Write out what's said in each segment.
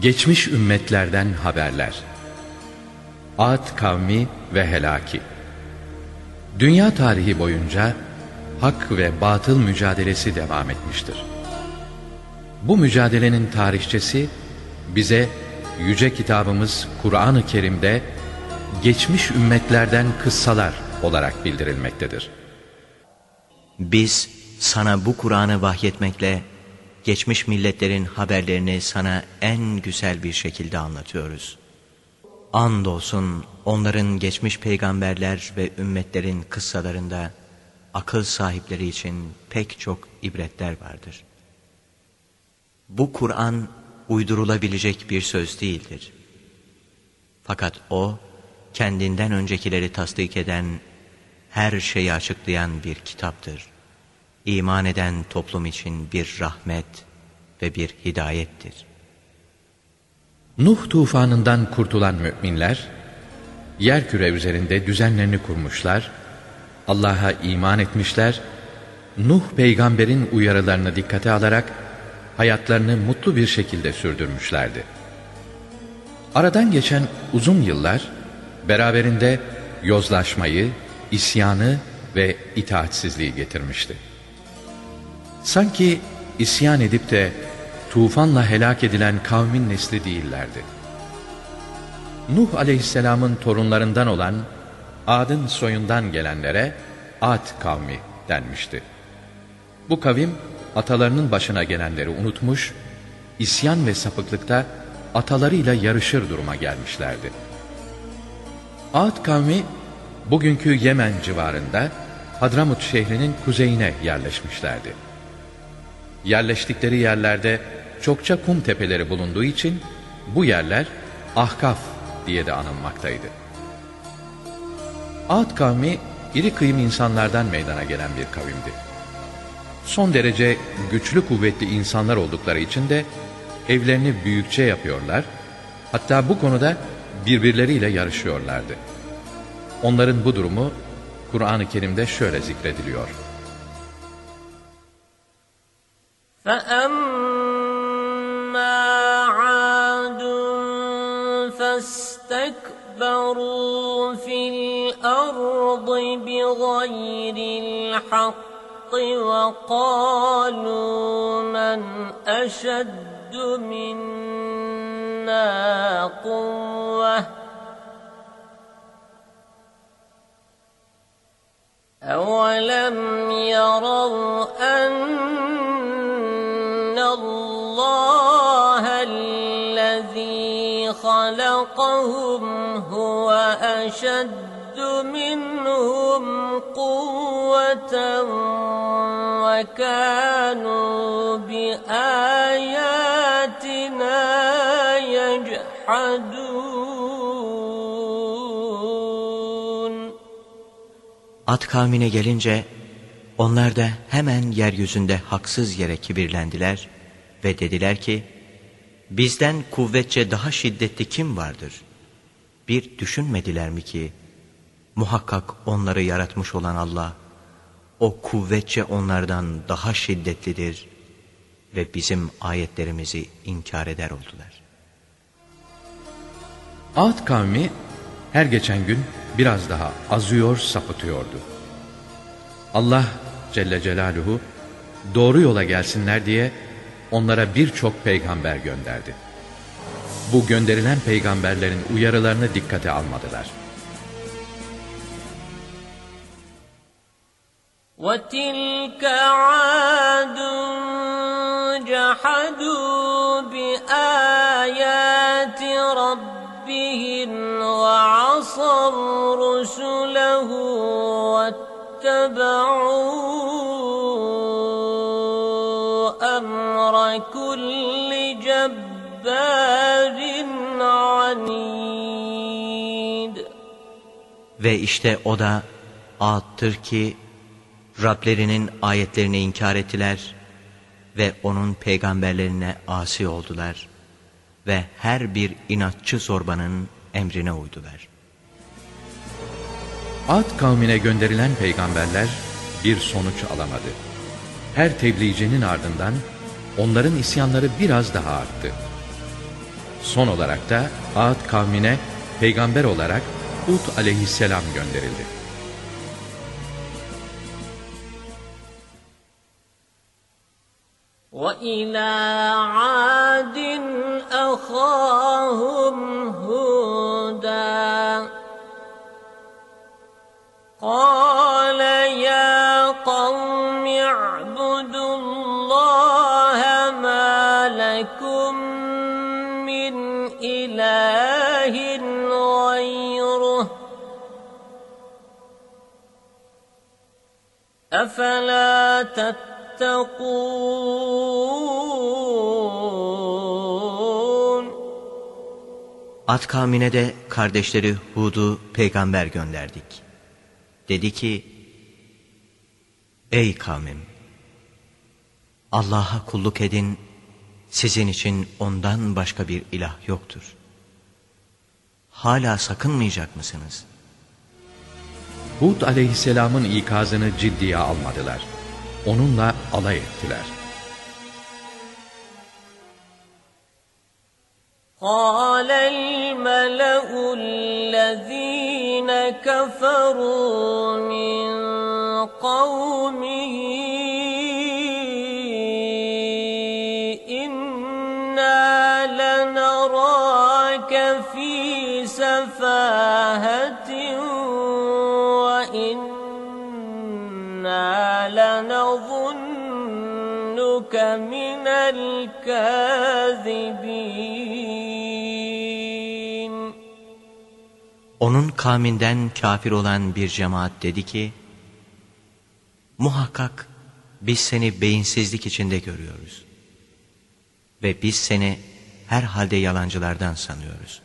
Geçmiş ümmetlerden haberler. Ad kavmi ve helaki. Dünya tarihi boyunca hak ve batıl mücadelesi devam etmiştir. Bu mücadelenin tarihçesi bize yüce kitabımız Kur'an-ı Kerim'de geçmiş ümmetlerden kıssalar olarak bildirilmektedir. Biz sana bu Kur'an'ı vahyetmekle geçmiş milletlerin haberlerini sana en güzel bir şekilde anlatıyoruz. Andolsun onların geçmiş peygamberler ve ümmetlerin kıssalarında akıl sahipleri için pek çok ibretler vardır. Bu Kur'an uydurulabilecek bir söz değildir. Fakat o, kendinden öncekileri tasdik eden, her şeyi açıklayan bir kitaptır. İman eden toplum için bir rahmet ve bir hidayettir. Nuh tufanından kurtulan müminler, yer küre üzerinde düzenlerini kurmuşlar, Allah'a iman etmişler, Nuh peygamberin uyarılarını dikkate alarak hayatlarını mutlu bir şekilde sürdürmüşlerdi. Aradan geçen uzun yıllar, beraberinde yozlaşmayı, isyanı ve itaatsizliği getirmişti. Sanki isyan edip de tufanla helak edilen kavmin nesli değillerdi. Nuh aleyhisselamın torunlarından olan Ad'ın soyundan gelenlere Ad kavmi denmişti. Bu kavim atalarının başına gelenleri unutmuş, isyan ve sapıklıkta atalarıyla yarışır duruma gelmişlerdi. Ad kavmi bugünkü Yemen civarında Hadramut şehrinin kuzeyine yerleşmişlerdi. Yerleştikleri yerlerde çokça kum tepeleri bulunduğu için bu yerler Ahkaf diye de anılmaktaydı. Ad kavmi iri kıyım insanlardan meydana gelen bir kavimdi. Son derece güçlü kuvvetli insanlar oldukları için de evlerini büyükçe yapıyorlar, hatta bu konuda birbirleriyle yarışıyorlardı. Onların bu durumu Kur'an-ı Kerim'de şöyle zikrediliyor. فَأَمَّا عَادٌ فَاسْتَكْبَرُوا فِي الْأَرْضِ بِغَيْرِ الْحَقِّ وَقَالُوا مَنْ أَشَدُّ مِنَّا قُوَّةً أَوَلَمْ يَرَوْا أَنَّ اللَّهَ الَّذِي خَلَقَهُمْ هُوَ أَشَدُّ مِنْهُمْ قُوَّةً وَكَانُوا بِآيَاتِنَا يَجْحَدُونَ. Ad kavmine gelince onlar da hemen yeryüzünde haksız yere kibirlendiler ve dediler ki bizden kuvvetçe daha şiddetli kim vardır? Bir düşünmediler mi ki muhakkak onları yaratmış olan Allah o kuvvetçe onlardan daha şiddetlidir ve bizim ayetlerimizi inkar eder oldular. Ad kavmi her geçen gün biraz daha azıyor, sapıtıyordu. Allah Celle Celaluhu doğru yola gelsinler diye onlara birçok peygamber gönderdi. Bu gönderilen peygamberlerin uyarılarını dikkate almadılar. وَتِلْكَ عَادٌ جَحَدُوا بِآيَاتِ رَبِّهِمْ وَعَصَوْا رُسُلَهُ وَاتَّبَعُوا أَمْرَ كُلِّ جَبَّارٍ عَنِيدٍ Ve işte o da Ad'tır ki Rablerinin ayetlerini inkar ettiler ve onun peygamberlerine asi oldular ve her bir inatçı zorbanın emrine uydular. Ad kavmine gönderilen peygamberler bir sonuç alamadı. Her tebliğcinin ardından onların isyanları biraz daha arttı. Son olarak da Ad kavmine peygamber olarak Hud aleyhisselam gönderildi. وإلى عاد أخاهم قال يا قوم اعبدوا الله ما لكم من إله غيره أفلا تتقون Ad kavmine de kardeşleri Hud'u peygamber gönderdik. Dedi ki, Ey kavmim! Allah'a kulluk edin, sizin için ondan başka bir ilah yoktur. Hala sakınmayacak mısınız? Hud aleyhisselamın ikazını ciddiye almadılar. Onunla alay ettiler. قال الملأ الذين كفروا من قومه إنا لنراك في سفاهة وإنا لنظنك من الكاذبين kavminden kafir olan bir cemaat dedi ki, Muhakkak biz seni beyinsizlik içinde görüyoruz. Ve biz seni herhalde yalancılardan sanıyoruz.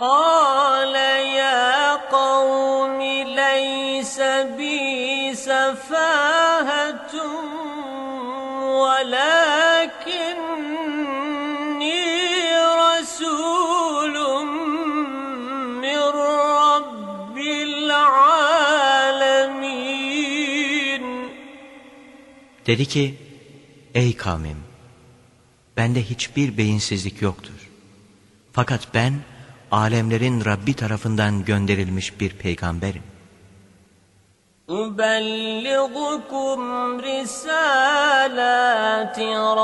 قال يا قوم ليس بي سفاهة ولكني Dedi ki, ey kavmim, bende hiçbir beyinsizlik yoktur. Fakat ben, alemlerin Rabbi tarafından gönderilmiş bir peygamberim. أبلغكم رسالات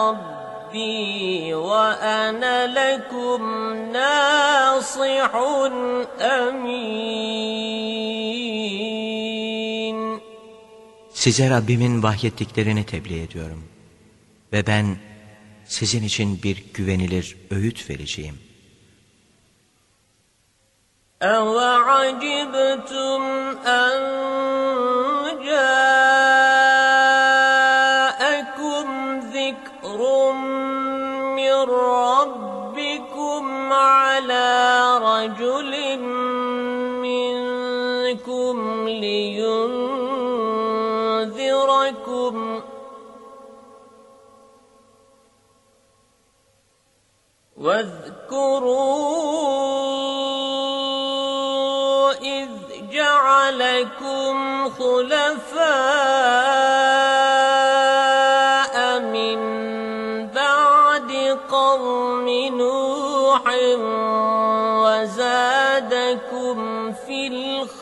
ربي وأنا لكم ناصح أمين Size Rabbimin vahyettiklerini tebliğ ediyorum. Ve ben sizin için bir güvenilir öğüt vereceğim. أوعجبتم أن جاءكم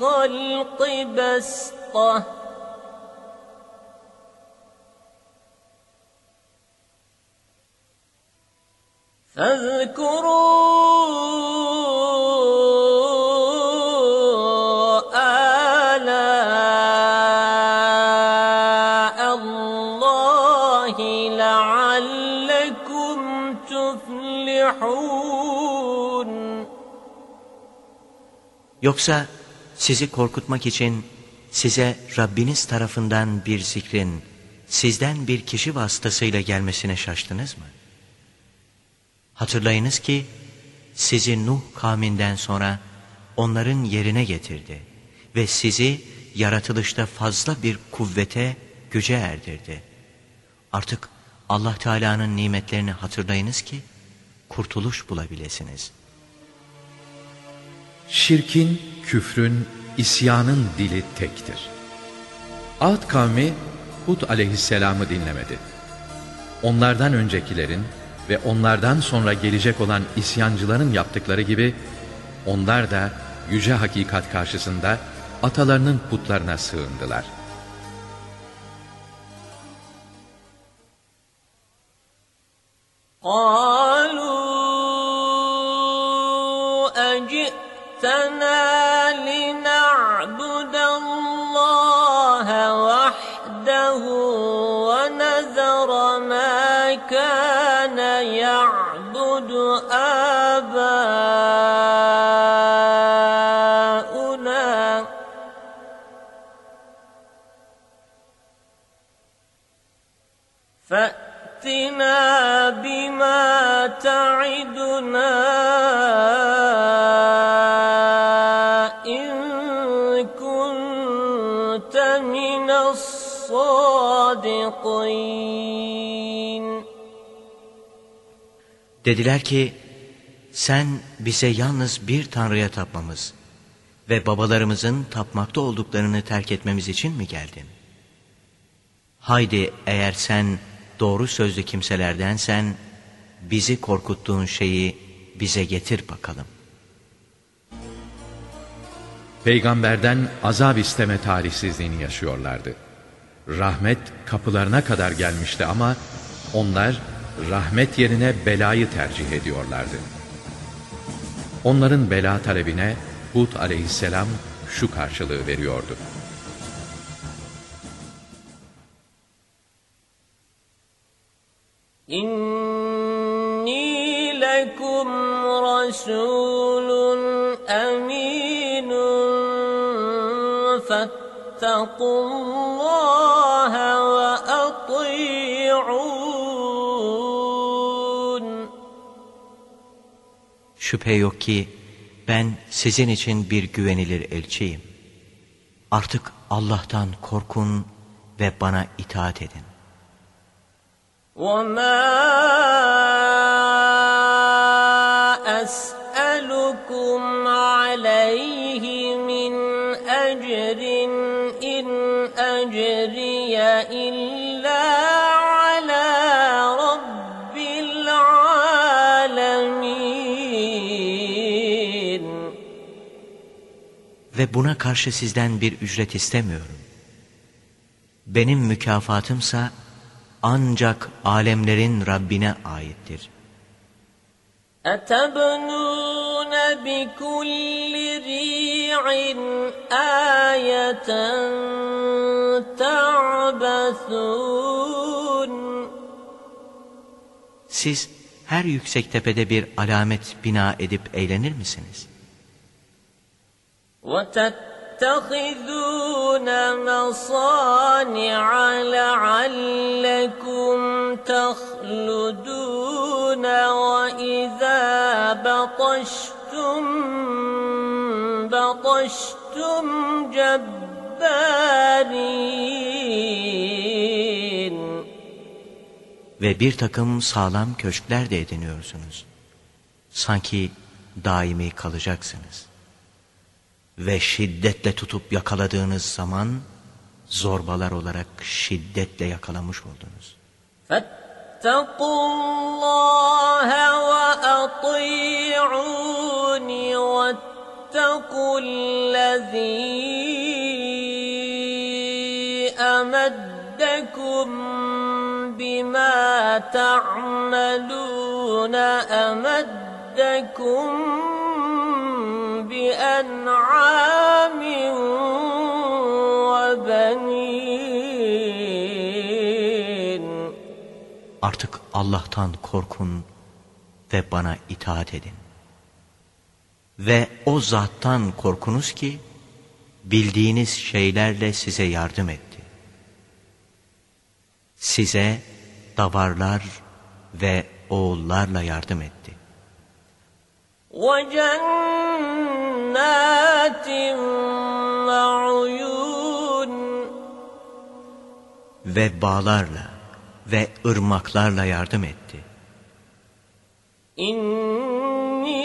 الخلق بسطة. فاذكروا آلاء الله لعلكم تفلحون. Yoksa sizi korkutmak için size Rabbiniz tarafından bir zikrin sizden bir kişi vasıtasıyla gelmesine şaştınız mı? Hatırlayınız ki sizi Nuh kavminden sonra onların yerine getirdi ve sizi yaratılışta fazla bir kuvvete, güce erdirdi. Artık Allah Teala'nın nimetlerini hatırlayınız ki kurtuluş bulabilirsiniz. Şirkin, küfrün, isyanın dili tektir. Ad kavmi Hud aleyhisselamı dinlemedi. Onlardan öncekilerin ve onlardan sonra gelecek olan isyancıların yaptıkları gibi onlar da yüce hakikat karşısında atalarının putlarına sığındılar. قالوا أجئتنا تنالنا الصادقين Dediler ki sen bize yalnız bir Tanrı'ya tapmamız ve babalarımızın tapmakta olduklarını terk etmemiz için mi geldin? Haydi eğer sen doğru sözlü kimselerdensen bizi korkuttuğun şeyi bize getir bakalım. Peygamberden azap isteme tarihsizliğini yaşıyorlardı. Rahmet kapılarına kadar gelmişti ama onlar rahmet yerine belayı tercih ediyorlardı. Onların bela talebine Hud aleyhisselam şu karşılığı veriyordu. İnni lekum rasulun emin فاتقوا الله وأطيعون Şüphe yok ki ben sizin için bir güvenilir elçiyim. Artık Allah'tan korkun ve bana itaat edin. وما أسألكم عليه Ve buna karşı sizden bir ücret istemiyorum. Benim mükafatımsa ancak alemlerin Rabbine aittir. أتبنون بكل ريع آية تعبثون Siz her yüksek tepede bir alamet bina edip eğlenir misiniz? وتتخذون مصانع لعلكم تخلدون وإذا بطشتم بطشتم جبارين Ve bir takım sağlam köşkler de ediniyorsunuz. Sanki daimi kalacaksınız. Ve şiddetle tutup yakaladığınız zaman zorbalar olarak şiddetle yakalamış oldunuz. فاتقوا الله وأطيعون واتقوا الذي أمدكم بما تعملون أمدكم بأنعام وبنين Artık Allah'tan korkun ve bana itaat edin. Ve o zattan korkunuz ki bildiğiniz şeylerle size yardım etti. Size davarlar ve oğullarla yardım etti. وجنات وعيون Ve bağlarla ve ırmaklarla yardım etti. إني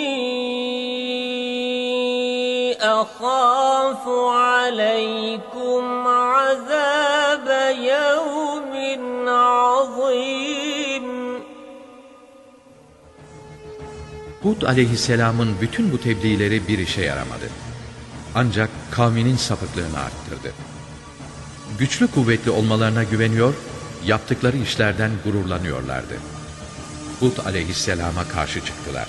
أخاف عليكم عذاب Hud aleyhisselamın bütün bu tebliğleri bir işe yaramadı. Ancak kavminin sapıklığını arttırdı. Güçlü kuvvetli olmalarına güveniyor, yaptıkları işlerden gururlanıyorlardı. Hud aleyhisselama karşı çıktılar.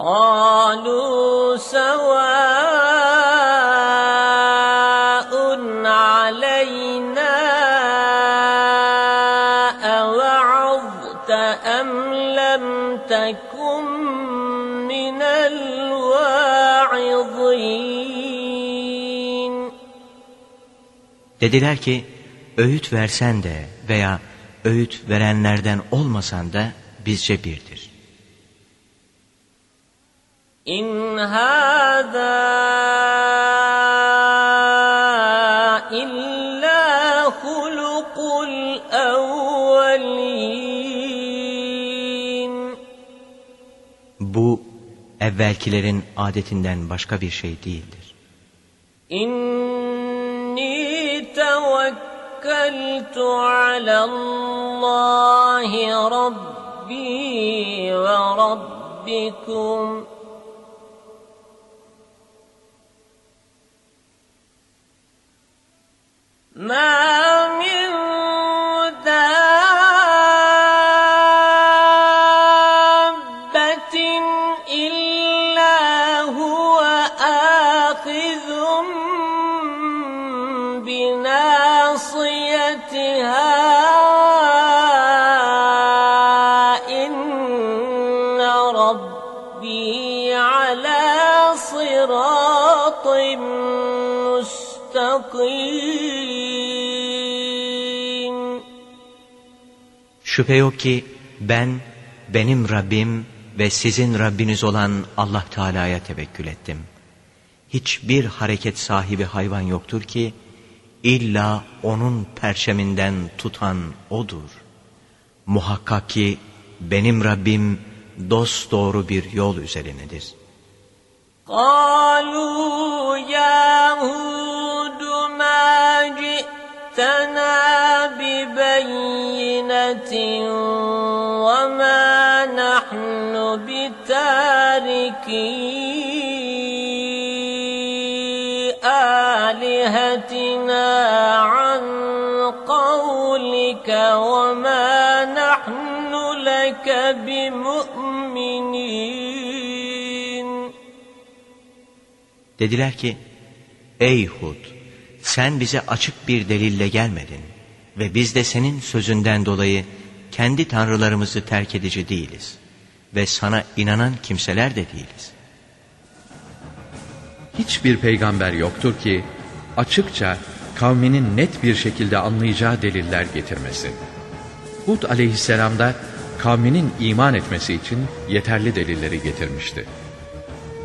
قالوا سواء Dediler ki öğüt versen de veya öğüt verenlerden olmasan da bizce birdir. İn hâdâ illâ hulukul evvelîn. Bu evvelkilerin adetinden başka bir şey değildir. İn توكلت على الله ربي وربكم. ما من بناصيتها إن ربي على صراط مستقيم Şüphe yok ki ben, benim Rabbim ve sizin Rabbiniz olan Allah Teala'ya tevekkül ettim. Hiçbir hareket sahibi hayvan yoktur ki, illa onun perçeminden tutan O'dur. Muhakkak ki benim Rabbim dost doğru bir yol üzerinedir. قالوا يا هود ما جئتنا ببينة وما نحن بتاركي قولك وما نحن لك بمؤمنين Dediler ki, ey Hud, sen bize açık bir delille gelmedin ve biz de senin sözünden dolayı kendi tanrılarımızı terk edici değiliz ve sana inanan kimseler de değiliz. Hiçbir peygamber yoktur ki açıkça kavminin net bir şekilde anlayacağı deliller getirmesin. Hud aleyhisselam da kavminin iman etmesi için yeterli delilleri getirmişti.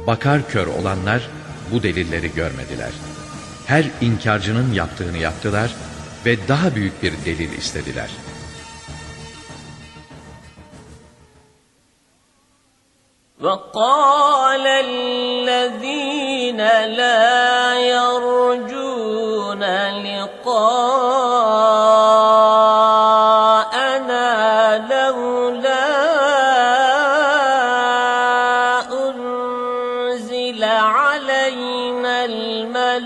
Bakar kör olanlar bu delilleri görmediler. Her inkarcının yaptığını yaptılar ve daha büyük bir delil istediler. وقال الذين لا يرجون لقاءنا لولا أنزل علينا الملائكة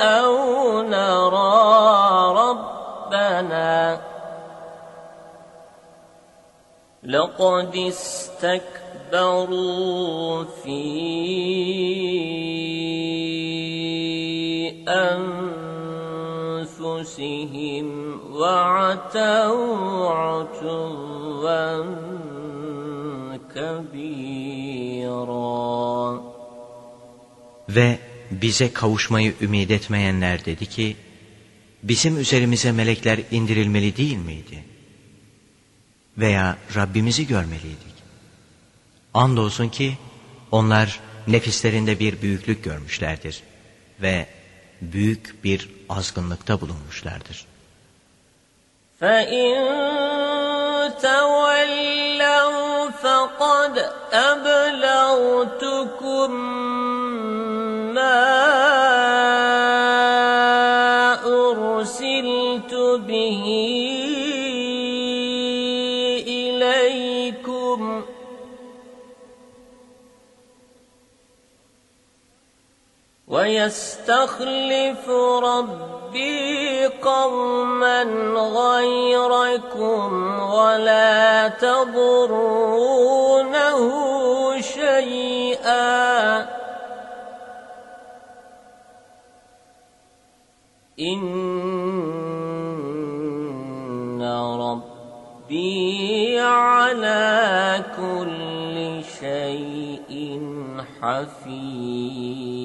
أو نرى ربنا. لقد استكبروا في وعتوا عتوا كبيرا Ve bize kavuşmayı ümit etmeyenler dedi ki, bizim üzerimize melekler indirilmeli değil miydi? Veya Rabbimizi görmeliydik. Andolsun ki onlar nefislerinde bir büyüklük görmüşlerdir ve büyük bir azgınlıkta bulunmuşlardır. فإن تولوا فقد أبلغتكم ما أرسل أرسلت به إليكم ويستخلف ربي قوما غيركم ولا تضرونه شيئا. إن ربي على كل شيء حفيظ.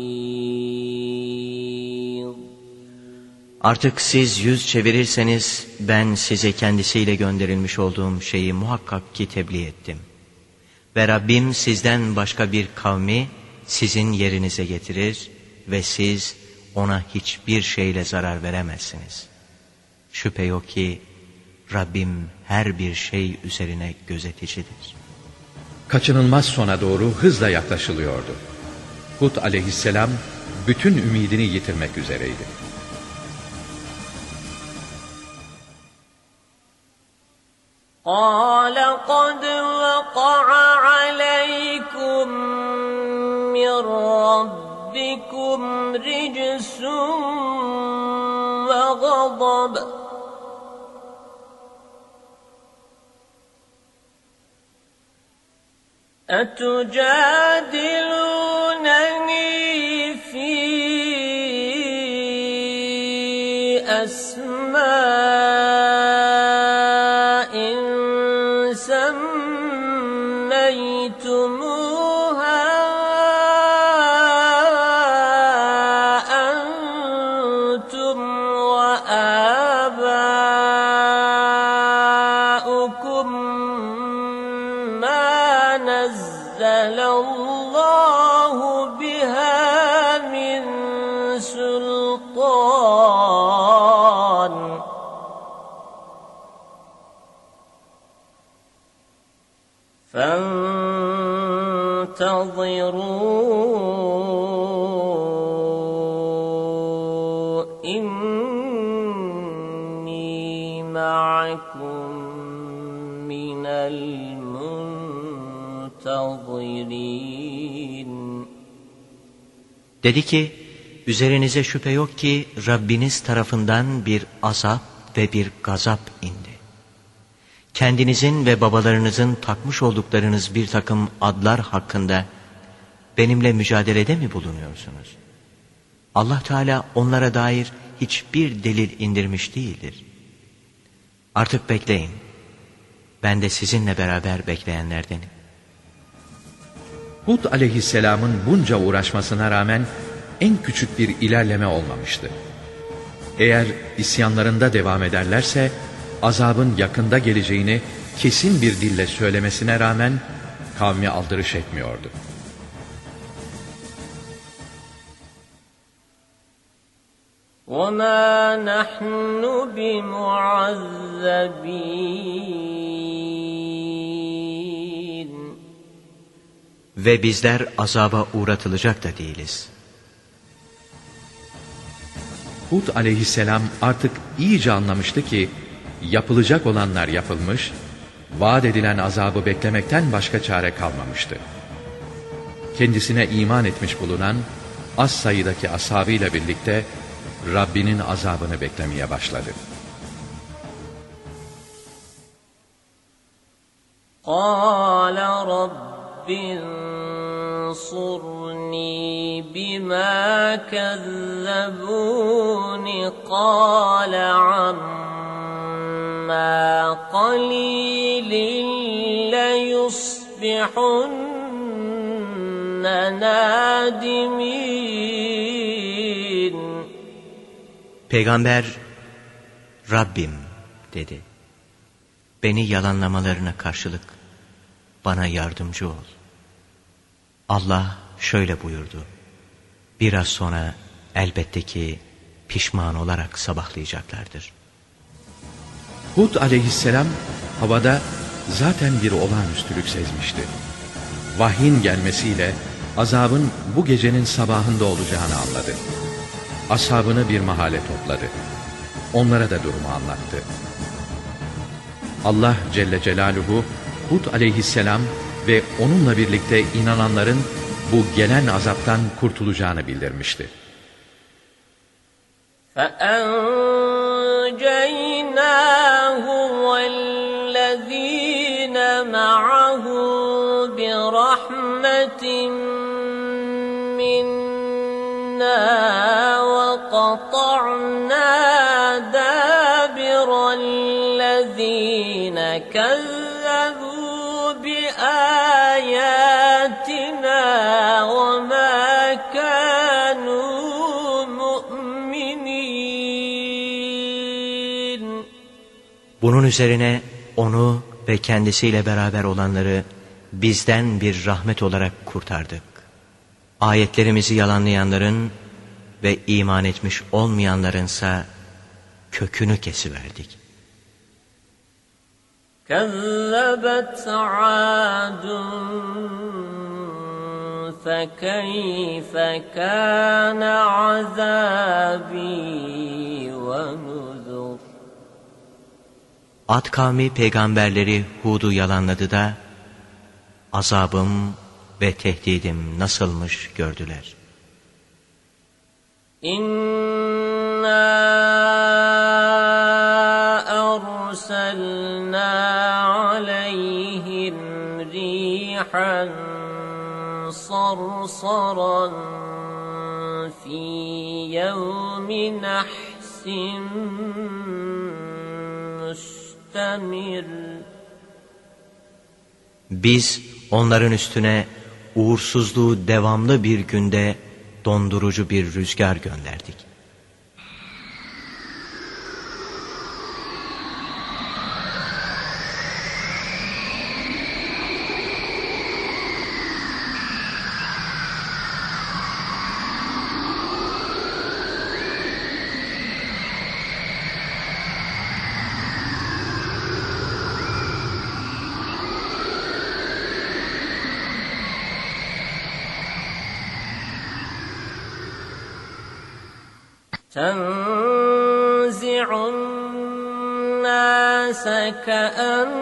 Artık siz yüz çevirirseniz ben size kendisiyle gönderilmiş olduğum şeyi muhakkak ki tebliğ ettim. Ve Rabbim sizden başka bir kavmi sizin yerinize getirir ve siz ona hiçbir şeyle zarar veremezsiniz. Şüphe yok ki Rabbim her bir şey üzerine gözeticidir. Kaçınılmaz sona doğru hızla yaklaşılıyordu. Hud aleyhisselam bütün ümidini yitirmek üzereydi. قال قد وقع عليكم من ربكم رجس وغضب. أتجادلونني Dedi ki, üzerinize şüphe yok ki Rabbiniz tarafından bir azap ve bir gazap indi. Kendinizin ve babalarınızın takmış olduklarınız bir takım adlar hakkında benimle mücadelede mi bulunuyorsunuz? Allah Teala onlara dair hiçbir delil indirmiş değildir. Artık bekleyin. Ben de sizinle beraber bekleyenlerdenim. Hud aleyhisselamın bunca uğraşmasına rağmen en küçük bir ilerleme olmamıştı. Eğer isyanlarında devam ederlerse azabın yakında geleceğini kesin bir dille söylemesine rağmen kavmi aldırış etmiyordu. وما نحن بمعذبين Ve bizler azaba uğratılacak da değiliz. Hud aleyhisselam artık iyice anlamıştı ki yapılacak olanlar yapılmış, vaat edilen azabı beklemekten başka çare kalmamıştı. Kendisine iman etmiş bulunan az sayıdaki ashabıyla birlikte Rabbinin azabını beklemeye başladı. قال رب انصرني بما كذبون قال عما قليل ليصبحن نادمين Peygamber Rabbim dedi. Beni yalanlamalarına karşılık bana yardımcı ol. Allah şöyle buyurdu. Biraz sonra elbette ki pişman olarak sabahlayacaklardır. Hud aleyhisselam havada zaten bir olağanüstülük sezmişti. Vahyin gelmesiyle azabın bu gecenin sabahında olacağını anladı. Ashabını bir mahale topladı. onlara da durumu anlattı. Allah Celle Celaluhu Hud aleyhisselam ve onunla birlikte inananların bu gelen azaptan kurtulacağını bildirmişti. فأنجيناه والذين معه برحمة منا وقطعنا دابر الذين كذبوا بآياتنا وما كانوا مؤمنين Bunun üzerine onu ve kendisiyle beraber olanları bizden bir rahmet olarak kurtardık. Ayetlerimizi yalanlayanların ve iman etmiş olmayanlarınsa kökünü kesiverdik. كذبت عاد فكيف كان عذابي ونذر Ad kavmi peygamberleri Hud'u yalanladı da azabım ve tehdidim nasılmış gördüler. إنا أرسلنا عليهم ريحا صرصرا في يوم نحس مستمر Biz onların üstüne uğursuzluğu devamlı bir günde dondurucu bir rüzgar gönderdik. الناس كأنهم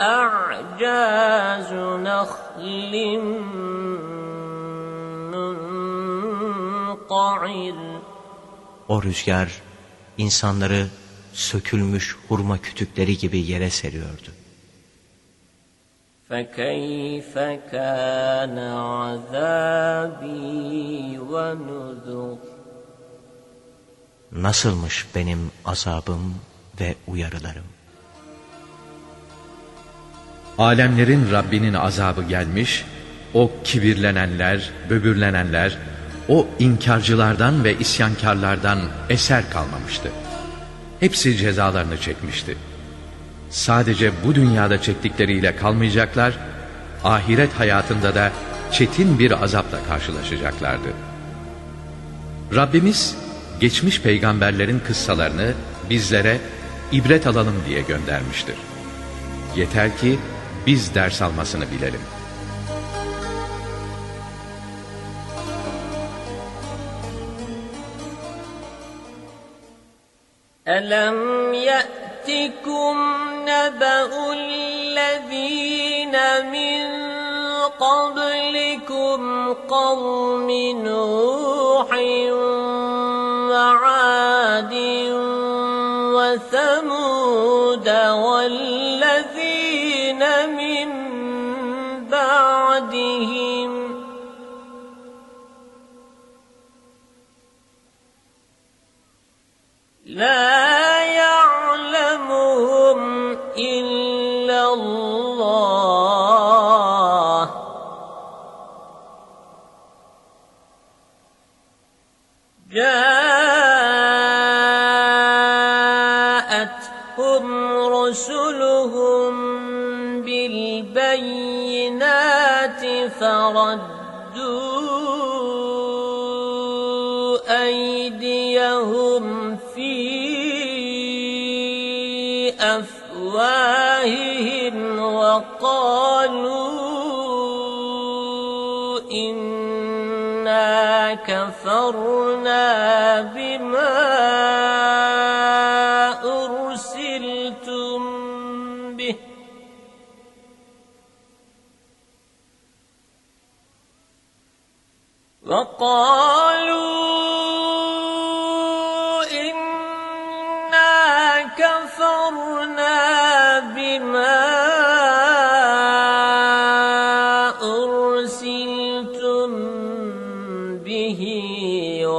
أعجاز نخل منقعر O rüzgar insanları sökülmüş hurma kütükleri gibi yere seriyordu. فكيف كان عذابي ونذر Nasılmış benim azabım ve uyarılarım? Alemlerin Rabbinin azabı gelmiş, o kibirlenenler, böbürlenenler, o inkarcılardan ve isyankarlardan eser kalmamıştı. Hepsi cezalarını çekmişti. Sadece bu dünyada çektikleriyle kalmayacaklar, ahiret hayatında da çetin bir azapla karşılaşacaklardı. Rabbimiz geçmiş peygamberlerin kıssalarını bizlere ibret alalım diye göndermiştir. Yeter ki biz ders almasını bilelim. ألم يأتكم نبأ الذين من قبلكم قوم نوح لا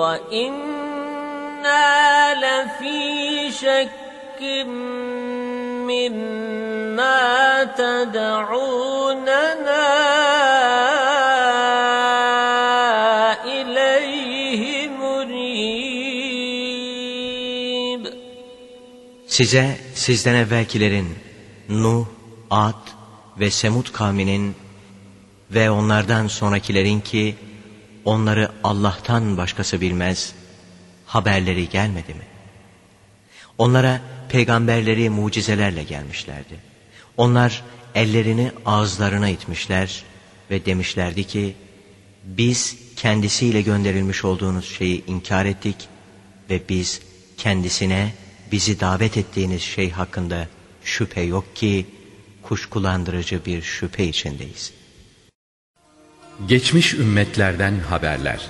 وإنا لفي شك مما تدعوننا إليه مريب Size sizden evvelkilerin Nuh, Ad ve Semud kavminin ve onlardan sonrakilerin ki onları Allah'tan başkası bilmez haberleri gelmedi mi? Onlara peygamberleri mucizelerle gelmişlerdi. Onlar ellerini ağızlarına itmişler ve demişlerdi ki biz kendisiyle gönderilmiş olduğunuz şeyi inkar ettik ve biz kendisine bizi davet ettiğiniz şey hakkında şüphe yok ki kuşkulandırıcı bir şüphe içindeyiz. Geçmiş ümmetlerden haberler.